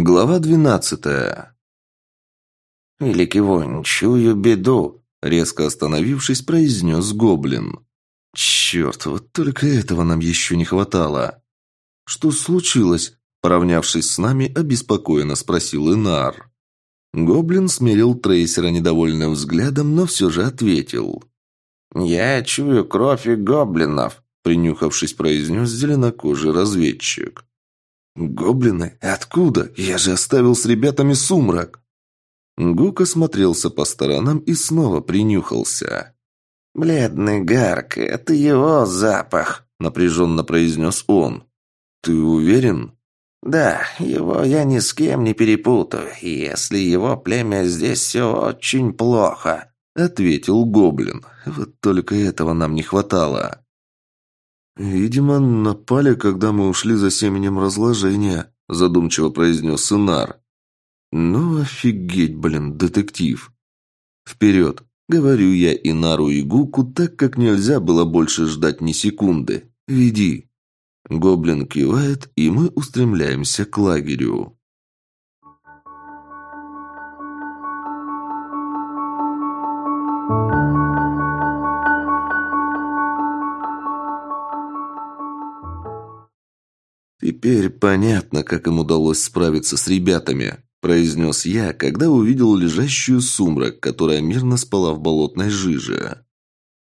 Глава двенадцатая. «Великий воин, чую беду», — резко остановившись, произнес гоблин. «Черт, вот только этого нам еще не хватало». «Что случилось?» — поравнявшись с нами, обеспокоенно спросил Инар. Гоблин смерил трейсера недовольным взглядом, но все же ответил. «Я чую кровь и гоблинов», — принюхавшись, произнес зеленокожий разведчик. «Гоблины? Откуда? Я же оставил с ребятами сумрак!» Гук осмотрелся по сторонам и снова принюхался. «Бледный Гарк, это его запах», — напряженно произнес он. «Ты уверен?» «Да, его я ни с кем не перепутаю, если его племя здесь все очень плохо», — ответил Гоблин. «Вот только этого нам не хватало». «Видимо, напали, когда мы ушли за семенем разложения», – задумчиво произнес Инар. «Ну, офигеть, блин, детектив!» «Вперед!» – говорю я Инару и Гуку, так как нельзя было больше ждать ни секунды. «Веди!» Гоблин кивает, и мы устремляемся к лагерю. «Теперь понятно, как им удалось справиться с ребятами», – произнес я, когда увидел лежащую сумрак, которая мирно спала в болотной жиже.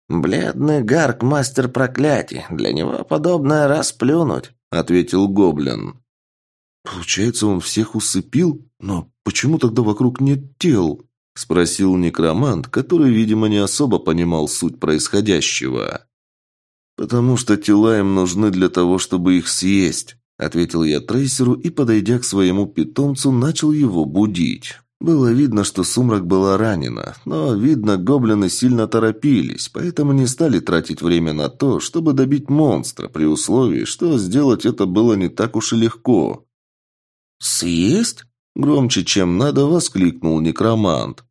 «Бледный гарк – мастер проклятий. Для него подобное расплюнуть», – ответил гоблин. «Получается, он всех усыпил? Но почему тогда вокруг нет тел?» – спросил некромант, который, видимо, не особо понимал суть происходящего. «Потому что тела им нужны для того, чтобы их съесть», ответил я трейсеру и, подойдя к своему питомцу, начал его будить. Было видно, что Сумрак была ранена, но, видно, гоблины сильно торопились, поэтому не стали тратить время на то, чтобы добить монстра, при условии, что сделать это было не так уж и легко. «Съесть?» – громче, чем надо, воскликнул некромант.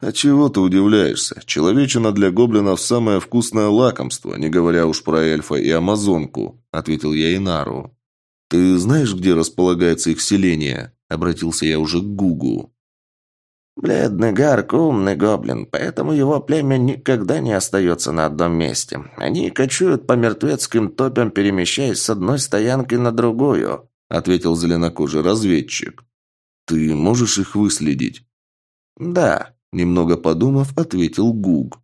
«А чего ты удивляешься? Человечина для гоблинов самое вкусное лакомство, не говоря уж про эльфа и амазонку», – ответил я Инару. «Ты знаешь, где располагается их селение?» – обратился я уже к Гугу. «Бледный Гарк – умный гоблин, поэтому его племя никогда не остается на одном месте. Они кочуют по мертвецким топям, перемещаясь с одной стоянки на другую», – ответил зеленокожий разведчик. «Ты можешь их выследить?» «Да», – немного подумав, ответил Гуг.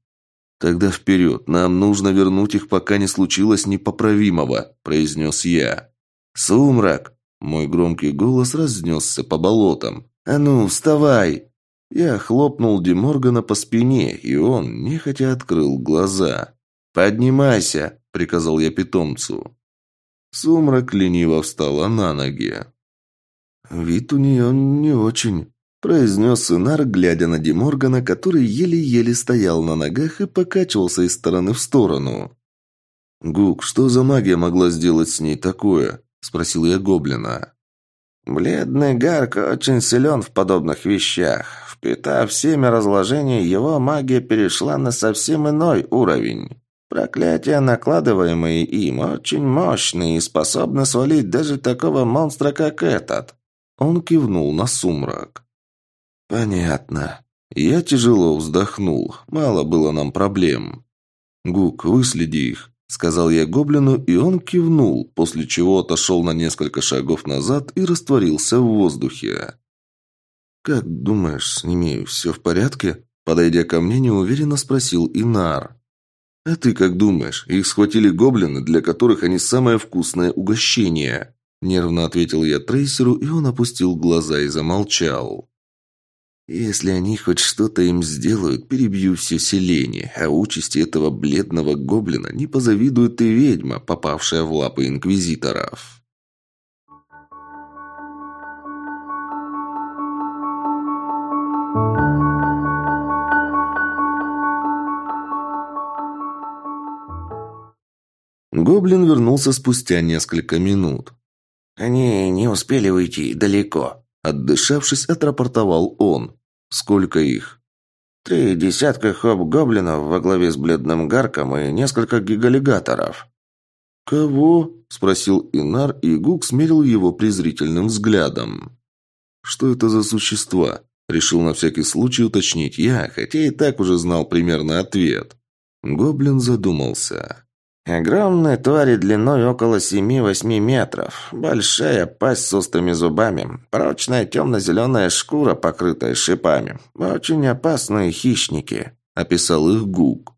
«Тогда вперед, нам нужно вернуть их, пока не случилось непоправимого», – произнес я. «Сумрак!» Мой громкий голос разнесся по болотам. «А ну, вставай!» Я хлопнул Деморгана по спине, и он нехотя открыл глаза. «Поднимайся!» – приказал я питомцу. Сумрак лениво встала на ноги. «Вид у нее не очень», – произнес Инар, глядя на Деморгана, который еле-еле стоял на ногах и покачивался из стороны в сторону. «Гук, что за магия могла сделать с ней такое?» – спросил я гоблина. «Бледный Гарк очень силен в подобных вещах. Впитав семя разложений, его магия перешла на совсем иной уровень. Проклятия, накладываемые им, очень мощные и способны свалить даже такого монстра, как этот». Он кивнул на сумрак. «Понятно. Я тяжело вздохнул. Мало было нам проблем. Гук, выследи их. Сказал я гоблину, и он кивнул, после чего отошел на несколько шагов назад и растворился в воздухе. «Как думаешь, с ними все в порядке?» Подойдя ко мне, неуверенно спросил Инар. «А ты как думаешь, их схватили гоблины, для которых они самое вкусное угощение?» Нервно ответил я трейсеру, и он опустил глаза и замолчал. Если они хоть что-то им сделают, перебью все селение, а участи этого бледного гоблина не позавидует и ведьма, попавшая в лапы инквизиторов. Гоблин вернулся спустя несколько минут. «Они не успели уйти далеко», – отдышавшись, отрапортовал он. «Сколько их?» «Три десятка хоп-гоблинов во главе с бледным гарком и несколько гигалигаторов». «Кого?» – спросил Инар, и Гук смерил его презрительным взглядом. Что это за существа?» Решил на всякий случай уточнить я, хотя и так уже знал примерный ответ. Гоблин задумался. Огромные твари длиной около 7-8 метров. Большая пасть с острыми зубами. Прочная темно-зеленая шкура, покрытая шипами. Очень опасные хищники», — описал их Гук.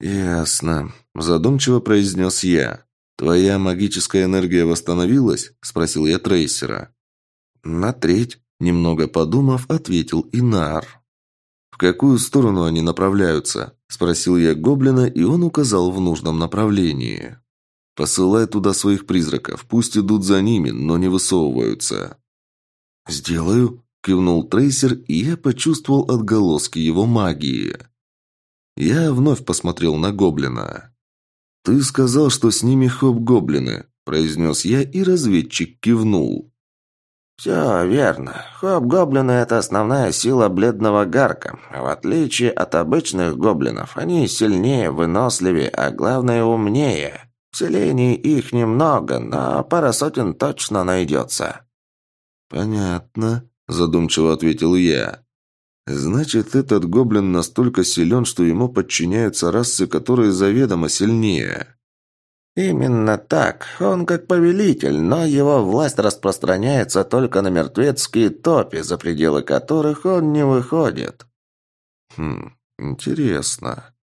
«Ясно», — задумчиво произнес я. «Твоя магическая энергия восстановилась?» — спросил я трейсера. «На треть», — немного подумав, ответил Инар. «В какую сторону они направляются?» – спросил я гоблина, и он указал в нужном направлении. «Посылай туда своих призраков, пусть идут за ними, но не высовываются». «Сделаю», – кивнул трейсер, и я почувствовал отголоски его магии. Я вновь посмотрел на гоблина. «Ты сказал, что с ними хоп-гоблины», – произнес я, и разведчик кивнул. «Все верно. Хоп-гоблины – это основная сила бледного гарка. В отличие от обычных гоблинов, они сильнее, выносливее, а главное – умнее. В селении их немного, но пара сотен точно найдется». «Понятно», – задумчиво ответил я. «Значит, этот гоблин настолько силен, что ему подчиняются расы, которые заведомо сильнее». «Именно так. Он как повелитель, но его власть распространяется только на мертвецкие топи, за пределы которых он не выходит». «Хм, интересно.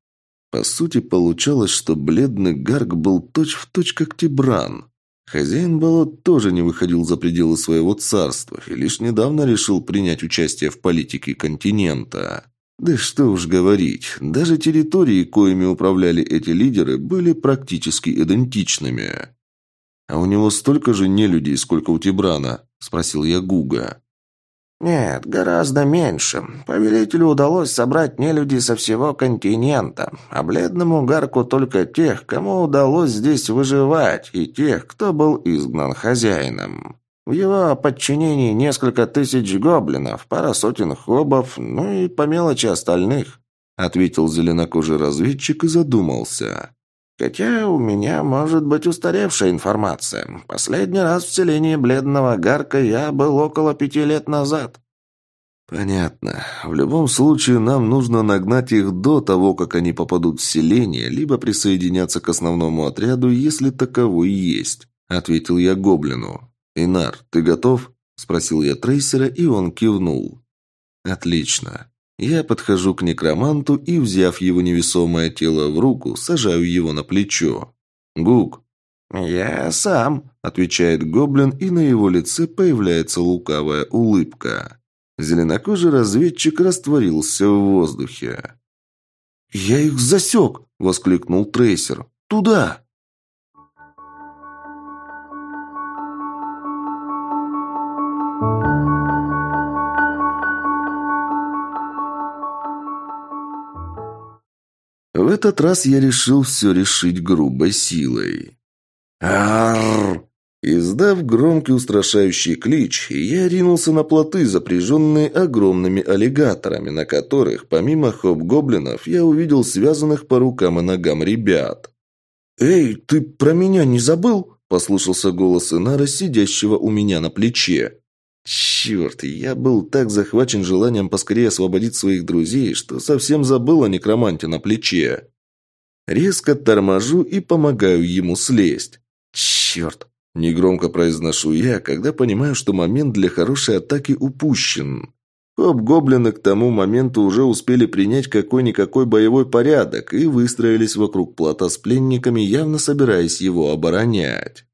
По сути, получалось, что бледный Гарг был точь-в-точь точь как Тибран. Хозяин болот тоже не выходил за пределы своего царства и лишь недавно решил принять участие в политике континента». Да что уж говорить, даже территории, коими управляли эти лидеры, были практически идентичными. «А у него столько же нелюдей, сколько у Тибрана?» – спросил я Гуга. «Нет, гораздо меньше. Повелителю удалось собрать нелюдей со всего континента, а бледному Гарку только тех, кому удалось здесь выживать, и тех, кто был изгнан хозяином». В его подчинении несколько тысяч гоблинов, пара сотен хобов, ну и по мелочи остальных», — ответил зеленокожий разведчик и задумался. «Хотя у меня может быть устаревшая информация. Последний раз в селении Бледного Гарка я был около пяти лет назад». «Понятно. В любом случае нам нужно нагнать их до того, как они попадут в селение, либо присоединяться к основному отряду, если таковой есть», — ответил я гоблину. «Инар, ты готов?» – спросил я трейсера, и он кивнул. «Отлично. Я подхожу к некроманту и, взяв его невесомое тело в руку, сажаю его на плечо. «Гук». «Я сам», – отвечает гоблин, и на его лице появляется лукавая улыбка. Зеленокожий разведчик растворился в воздухе. «Я их засек!» – воскликнул трейсер. «Туда!» Этот раз я решил все решить грубой силой. Арр! Издав громкий устрашающий клич, я ринулся на плоты, запряженные огромными аллигаторами, на которых, помимо хоп-гоблинов, я увидел связанных по рукам и ногам ребят. «Эй, ты про меня не забыл?» – послышался голос Инара, сидящего у меня на плече. Черт, я был так захвачен желанием поскорее освободить своих друзей, что совсем забыл о некроманте на плече. Резко торможу и помогаю ему слезть. Черт, негромко произношу я, когда понимаю, что момент для хорошей атаки упущен. Хоп-гоблины к тому моменту уже успели принять какой-никакой боевой порядок и выстроились вокруг плота с пленниками, явно собираясь его оборонять.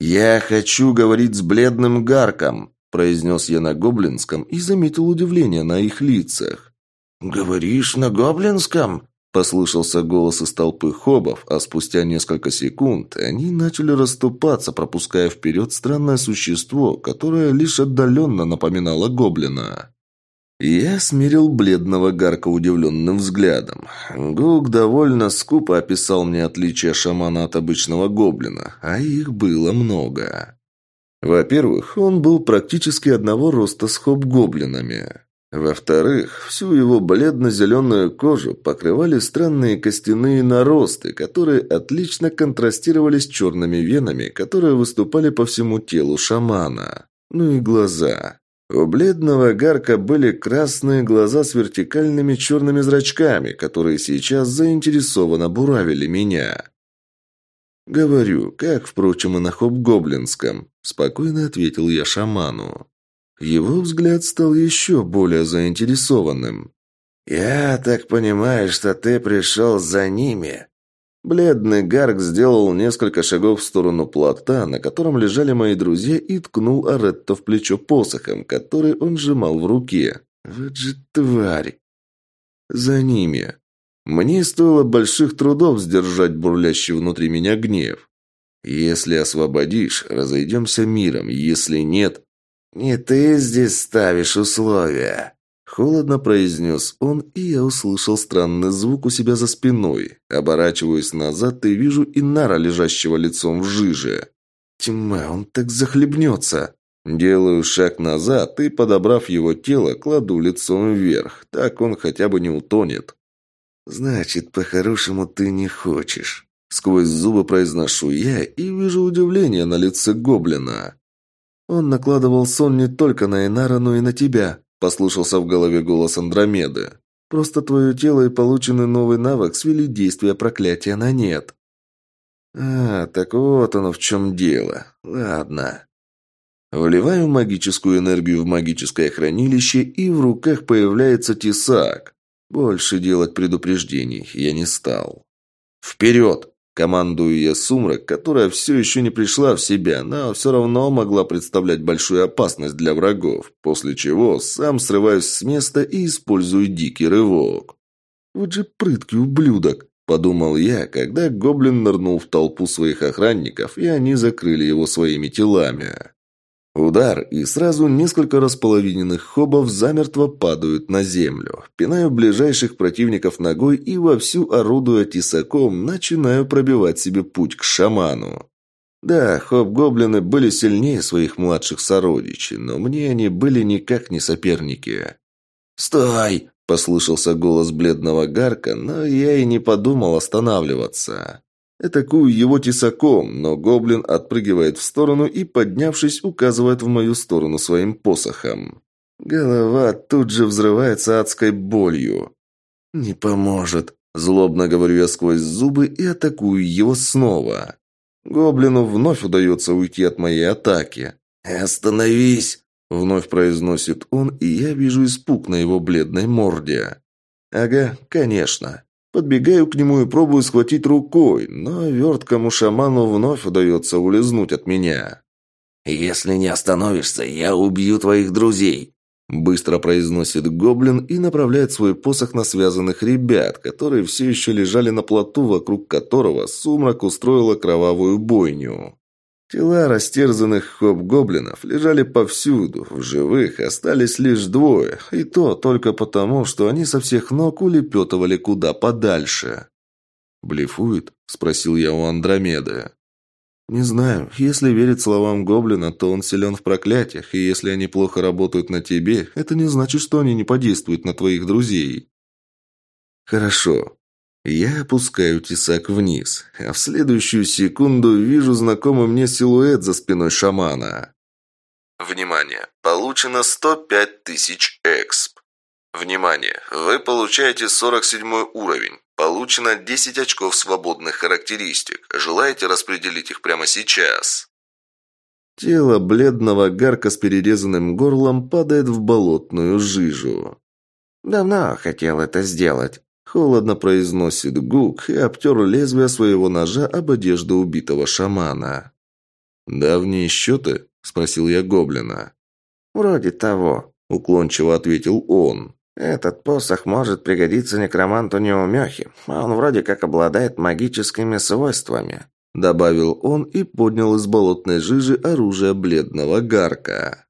«Я хочу говорить с бледным Гарком», произнес я на гоблинском и заметил удивление на их лицах. «Говоришь на гоблинском?» Послышался голос из толпы хобов, а спустя несколько секунд они начали расступаться, пропуская вперед странное существо, которое лишь отдаленно напоминало гоблина. Я смирил бледного Гарка удивленным взглядом. Гук довольно скупо описал мне отличия шамана от обычного гоблина, а их было много. Во-первых, он был практически одного роста с хоп-гоблинами. Во-вторых, всю его бледно-зеленую кожу покрывали странные костяные наросты, которые отлично контрастировали с черными венами, которые выступали по всему телу шамана. Ну и глаза. У бледного Гарка были красные глаза с вертикальными черными зрачками, которые сейчас заинтересованно буравили меня. «Говорю, как, впрочем, и на Хоп-Гоблинском», – спокойно ответил я шаману. Его взгляд стал еще более заинтересованным. «Я так понимаю, что ты пришел за ними?» Бледный Гарк сделал несколько шагов в сторону плота, на котором лежали мои друзья, и ткнул Аретто в плечо посохом, который он сжимал в руке. «Вот же тварь!» «За ними!» Мне стоило больших трудов сдержать бурлящий внутри меня гнев. Если освободишь, разойдемся миром, если нет... «Не ты здесь ставишь условия», — холодно произнес он, и я услышал странный звук у себя за спиной. Оборачиваюсь назад и вижу Инара, лежащего лицом в жиже. Тьма, он так захлебнется. Делаю шаг назад и, подобрав его тело, кладу лицом вверх. Так он хотя бы не утонет. «Значит, по-хорошему ты не хочешь». Сквозь зубы произношу я и вижу удивление на лице гоблина. «Он накладывал сон не только на Инара, но и на тебя», – послушался в голове голос Андромеды. «Просто твое тело и полученный новый навык свели действие проклятия на нет». «А, так вот оно в чем дело. Ладно». Вливаю магическую энергию в магическое хранилище, и в руках появляется тесак. Больше делать предупреждений я не стал. «Вперед!» – командую я сумрак, которая все еще не пришла в себя, но все равно могла представлять большую опасность для врагов, после чего сам срываюсь с места и использую дикий рывок. «Вот же прыткий ублюдок!» – подумал я, когда гоблин нырнул в толпу своих охранников, и они закрыли его своими телами. Удар, и сразу несколько располовиненных хобов замертво падают на землю. Пинаю ближайших противников ногой и вовсю орудуя тесаком, начинаю пробивать себе путь к шаману. Да, хоб-гоблины были сильнее своих младших сородичей, но мне они были никак не соперники. «Стой!» – послышался голос бледного Гарка, но я и не подумал останавливаться. Атакую его тесаком, но гоблин отпрыгивает в сторону и, поднявшись, указывает в мою сторону своим посохом. Голова тут же взрывается адской болью. «Не поможет», – злобно говорю я сквозь зубы и атакую его снова. Гоблину вновь удается уйти от моей атаки. «Остановись!» – вновь произносит он, и я вижу испуг на его бледной морде. «Ага, конечно. Подбегаю к нему и пробую схватить рукой, но верткому шаману вновь удается улизнуть от меня. «Если не остановишься, я убью твоих друзей», Быстро произносит гоблин и направляет свой посох на связанных ребят, которые все еще лежали на плоту, вокруг которого сумрак устроила кровавую бойню. Тела растерзанных хоп-гоблинов лежали повсюду, в живых остались лишь двое, и то только потому, что они со всех ног улепетывали куда подальше. «Блефует?» – спросил я у Андромеды. «Не знаю. Если верить словам гоблина, то он силен в проклятиях, и если они плохо работают на тебе, это не значит, что они не подействуют на твоих друзей». «Хорошо. Я опускаю тесак вниз, а в следующую секунду вижу знакомый мне силуэт за спиной шамана. Внимание! Получено 105 тысяч эксп. Внимание! Вы получаете 47 уровень. Получено 10 очков свободных характеристик. Желаете распределить их прямо сейчас? Тело бледного гарка с перерезанным горлом падает в болотную жижу. «Давно хотел это сделать», Холодно произносит Гук и обтер лезвие своего ножа об одежду убитого шамана. «Давние счеты?» – спросил я гоблина. «Вроде того», – уклончиво ответил он. «Этот посох может пригодиться некроманту Неумехи. Он вроде как обладает магическими свойствами», – добавил он и поднял из болотной жижи оружие бледного гарка.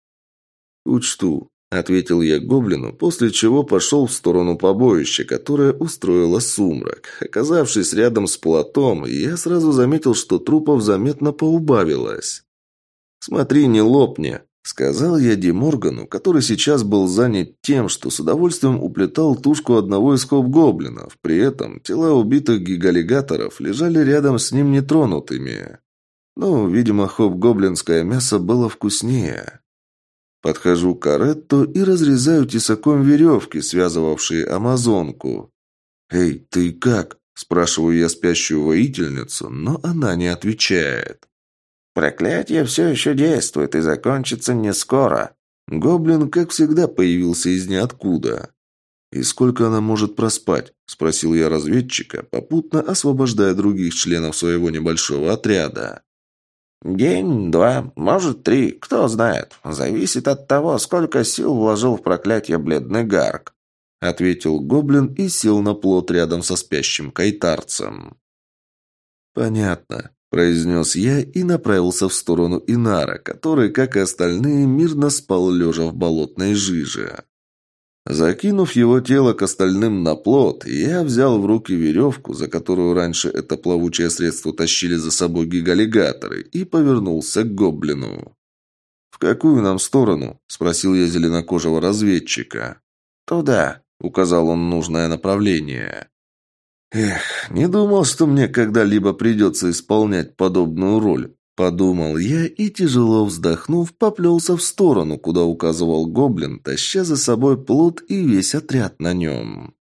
«Учту ответил я гоблину, после чего пошел в сторону побоища, которое устроило сумрак. Оказавшись рядом с платом, я сразу заметил, что трупов заметно поубавилось. «Смотри, не лопни», — сказал я Диморгану, который сейчас был занят тем, что с удовольствием уплетал тушку одного из хоп-гоблинов. При этом тела убитых гигалигаторов лежали рядом с ним нетронутыми. Ну, видимо, хоп-гоблинское мясо было вкуснее. Подхожу к Каретто и разрезаю тесаком веревки, связывавшие амазонку. «Эй, ты как?» – спрашиваю я спящую воительницу, но она не отвечает. «Проклятие все еще действует и закончится не скоро». Гоблин, как всегда, появился из ниоткуда. «И сколько она может проспать?» – спросил я разведчика, попутно освобождая других членов своего небольшого отряда. «День, два, может, три, кто знает. Зависит от того, сколько сил вложил в проклятие бледный гарк», — ответил гоблин и сел на плот рядом со спящим кайтарцем. «Понятно», — произнес я и направился в сторону Инара, который, как и остальные, мирно спал лежа в болотной жиже. Закинув его тело к остальным на плот, я взял в руки веревку, за которую раньше это плавучее средство тащили за собой гигалигаторы, и повернулся к гоблину. «В какую нам сторону?» – спросил я зеленокожего разведчика. «Туда», – указал он нужное направление. Эх, не думал, что мне когда-либо придется исполнять подобную роль. Подумал я и, тяжело вздохнув, поплелся в сторону, куда указывал гоблин, таща за собой плот и весь отряд на нем.